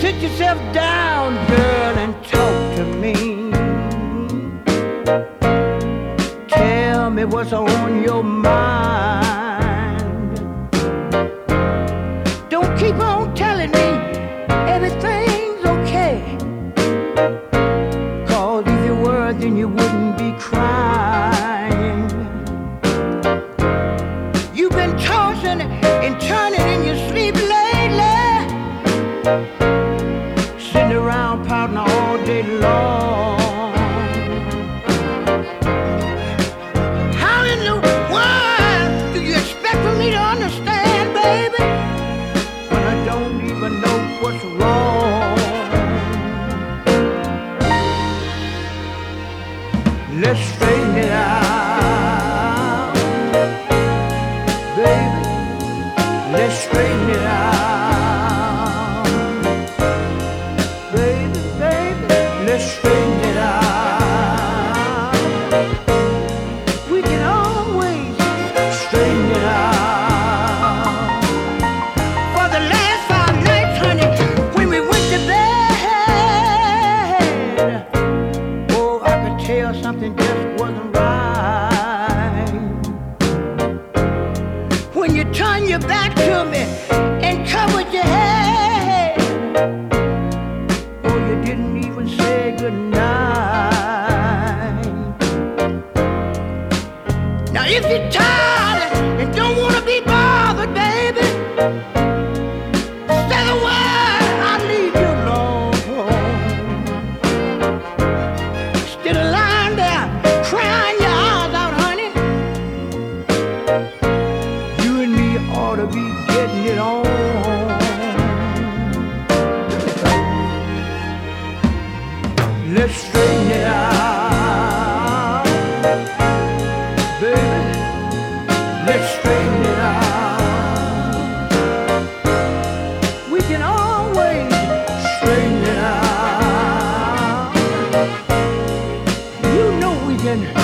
Sit yourself down, girl, and talk to me. Tell me what's on your mind. And turning in your sleep lately. Sitting around pouting all day long. If you're tired and don't want to be bothered, baby, say the word, I'll leave you alone. Instead of lying there crying your eyes out, honey, you and me ought to be getting it on. Let's straighten it out. sin.